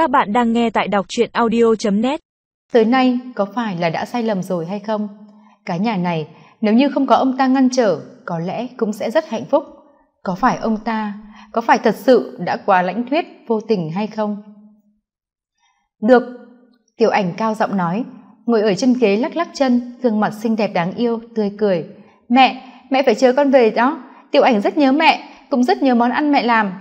Các bạn đang nghe tại đọc truyện audio.net Tới nay có phải là đã sai lầm rồi hay không? Cái nhà này nếu như không có ông ta ngăn trở có lẽ cũng sẽ rất hạnh phúc. Có phải ông ta, có phải thật sự đã quá lãnh thuyết vô tình hay không? Được, tiểu ảnh cao giọng nói, ngồi ở trên ghế lắc lắc chân, gương mặt xinh đẹp đáng yêu, tươi cười. Mẹ, mẹ phải chờ con về đó, tiểu ảnh rất nhớ mẹ, cũng rất nhớ món ăn mẹ làm.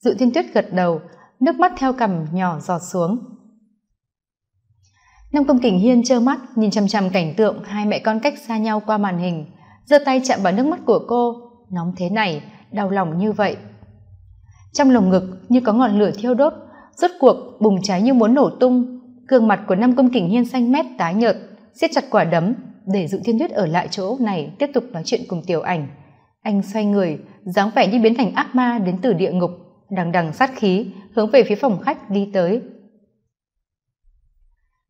Dụ thiên tuyết gật đầu, nước mắt theo cằm nhỏ giọt xuống. Nam công kình hiên trơ mắt, nhìn chằm chằm cảnh tượng hai mẹ con cách xa nhau qua màn hình, giơ tay chạm vào nước mắt của cô. Nóng thế này, đau lòng như vậy. Trong lồng ngực như có ngọn lửa thiêu đốt, rốt cuộc bùng cháy như muốn nổ tung. Gương mặt của nam công kình hiên xanh mét, tái nhợt, siết chặt quả đấm để dụ thiên tuyết ở lại chỗ này tiếp tục nói chuyện cùng tiểu ảnh. Anh xoay người, dáng vẻ như biến thành ác ma đến từ địa ngục đằng đằng sát khí, hướng về phía phòng khách đi tới.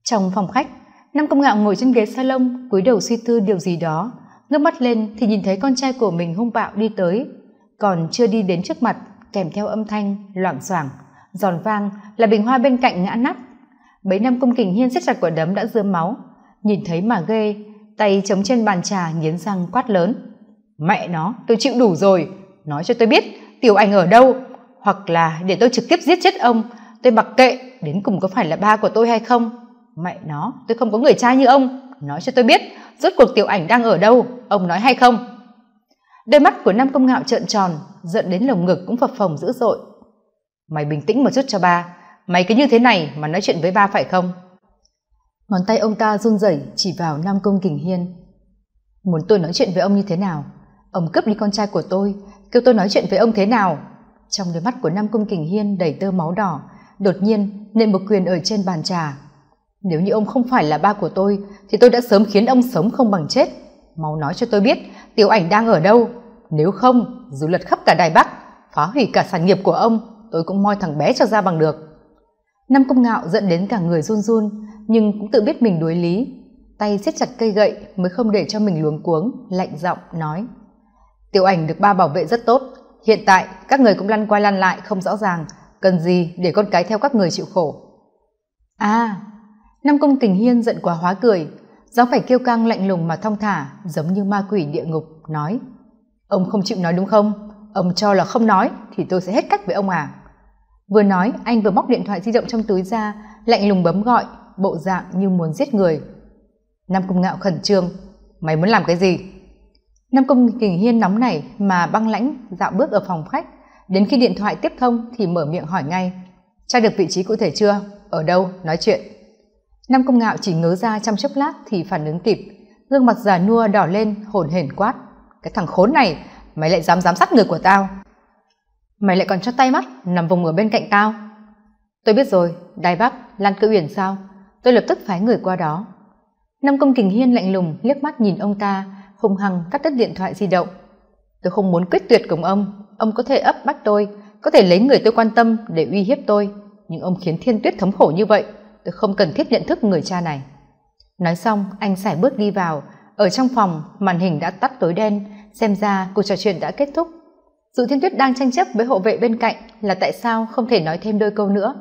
Trong phòng khách, năm công ngạo ngồi trên ghế salon, cúi đầu suy tư điều gì đó. Ngước mắt lên thì nhìn thấy con trai của mình hung bạo đi tới. Còn chưa đi đến trước mặt, kèm theo âm thanh loảng xoảng, giòn vang là bình hoa bên cạnh ngã nát bấy năm công kình hiên siết chặt quả đấm đã dướm máu. Nhìn thấy mà ghê, tay chống trên bàn trà nghiến răng quát lớn. Mẹ nó, tôi chịu đủ rồi. Nói cho tôi biết, tiểu ảnh ở đâu? Hoặc là để tôi trực tiếp giết chết ông, tôi mặc kệ đến cùng có phải là ba của tôi hay không. Mẹ nó, tôi không có người trai như ông, nói cho tôi biết rốt cuộc tiểu ảnh đang ở đâu, ông nói hay không. Đôi mắt của nam công ngạo trợn tròn, giận đến lồng ngực cũng phập phồng dữ dội. Mày bình tĩnh một chút cho ba, mày cứ như thế này mà nói chuyện với ba phải không? Ngón tay ông ta run rẩy chỉ vào nam công kình hiên. Muốn tôi nói chuyện với ông như thế nào? Ông cướp đi con trai của tôi, kêu tôi nói chuyện với ông thế nào? Trong đôi mắt của nam Cung kình hiên đầy tơ máu đỏ, đột nhiên nện một quyền ở trên bàn trà. Nếu như ông không phải là ba của tôi, thì tôi đã sớm khiến ông sống không bằng chết. Mau nói cho tôi biết, tiểu ảnh đang ở đâu. Nếu không, dù lật khắp cả đài bắc, phá hủy cả sản nghiệp của ông, tôi cũng moi thằng bé cho ra bằng được. Nam công ngạo dẫn đến cả người run run, nhưng cũng tự biết mình đối lý. Tay siết chặt cây gậy mới không để cho mình luống cuống, lạnh giọng nói. Tiểu ảnh được ba bảo vệ rất tốt hiện tại, các người cũng lăn qua lăn lại không rõ ràng, cần gì để con cái theo các người chịu khổ? À nam công kình hiên giận quá hóa cười dáng phải kêu căng lạnh lùng mà thong thả, giống như ma quỷ địa ngục, nói. Ông không chịu nói đúng không? Ông cho là không nói, thì tôi sẽ hết cách với ông à? Vừa nói, anh vừa móc điện thoại di động trong túi ra, lạnh lùng bấm gọi, bộ dạng như muốn giết người. Nam công ngạo khẩn trương. Mày muốn làm cái gì? Nam công kình hiên nóng nảy mà băng lãnh dạo bước ở phòng khách, đến khi điện thoại tiếp thông thì mở miệng hỏi ngay, tra được vị trí cụ thể chưa? Ở đâu? Nói chuyện. Nam công ngạo chỉ ngớ ra trong chốc lát thì phản ứng kịp, gương mặt già nua đỏ lên hồn hển quát, cái thằng khốn này, mày lại dám giám sát người của tao? Mày lại còn cho tay mắt nằm vùng ở bên cạnh tao? Tôi biết rồi, đài bắc, lan cự uyển sao? Tôi lập tức phái người qua đó. Nam công kình hiên lạnh lùng liếc mắt nhìn ông ta hung hăng cắt đứt điện thoại di động. Tôi không muốn quyết tuyệt cùng ông. Ông có thể ấp bắt tôi, có thể lấy người tôi quan tâm để uy hiếp tôi. Nhưng ông khiến thiên tuyết thống khổ như vậy, tôi không cần thiết nhận thức người cha này. Nói xong, anh sải bước đi vào. Ở trong phòng, màn hình đã tắt tối đen. Xem ra cuộc trò chuyện đã kết thúc. Dụ thiên tuyết đang tranh chấp với hộ vệ bên cạnh là tại sao không thể nói thêm đôi câu nữa.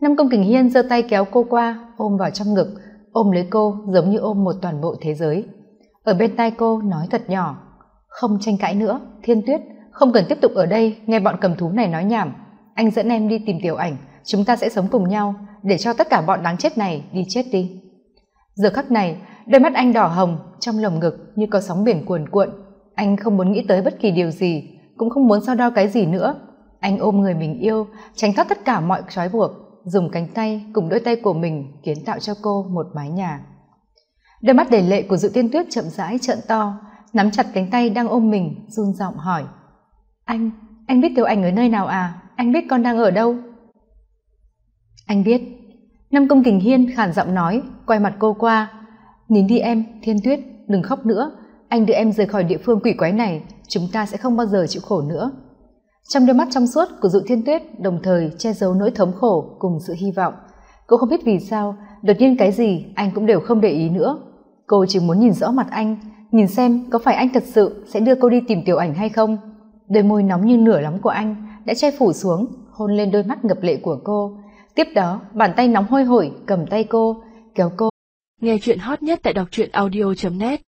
Năm công kình hiên giơ tay kéo cô qua, ôm vào trong ngực. Ôm lấy cô giống như ôm một toàn bộ thế giới ở bên tai cô nói thật nhỏ, không tranh cãi nữa, thiên tuyết, không cần tiếp tục ở đây, nghe bọn cầm thú này nói nhảm. Anh dẫn em đi tìm tiểu ảnh, chúng ta sẽ sống cùng nhau, để cho tất cả bọn đáng chết này đi chết đi. Giờ khắc này, đôi mắt anh đỏ hồng, trong lồng ngực như có sóng biển cuồn cuộn. Anh không muốn nghĩ tới bất kỳ điều gì, cũng không muốn so đo cái gì nữa. Anh ôm người mình yêu, tránh thoát tất cả mọi trói buộc, dùng cánh tay cùng đôi tay của mình kiến tạo cho cô một mái nhà đôi mắt đầy lệ của dự tiên tuyết chậm rãi trợn to, nắm chặt cánh tay đang ôm mình, run giọng hỏi. Anh anh biết tiểu ảnh ở nơi nào à? Anh biết con đang ở đâu? Anh biết. Năm công kình hiên khản giọng nói, quay mặt cô qua. Nín đi em, thiên tuyết, đừng khóc nữa. Anh đưa em rời khỏi địa phương quỷ quái này, chúng ta sẽ không bao giờ chịu khổ nữa. Trong đôi mắt trong suốt của dụ thiên tuyết, đồng thời che giấu nỗi thống khổ cùng sự hy vọng. Cô không biết vì sao, đột nhiên cái gì anh cũng đều không để ý nữa cô chỉ muốn nhìn rõ mặt anh, nhìn xem có phải anh thật sự sẽ đưa cô đi tìm tiểu ảnh hay không. Đôi môi nóng như nửa lắm của anh đã che phủ xuống, hôn lên đôi mắt ngập lệ của cô. Tiếp đó, bàn tay nóng hôi hổi cầm tay cô, kéo cô. Nghe chuyện hot nhất tại đọc truyện audio net.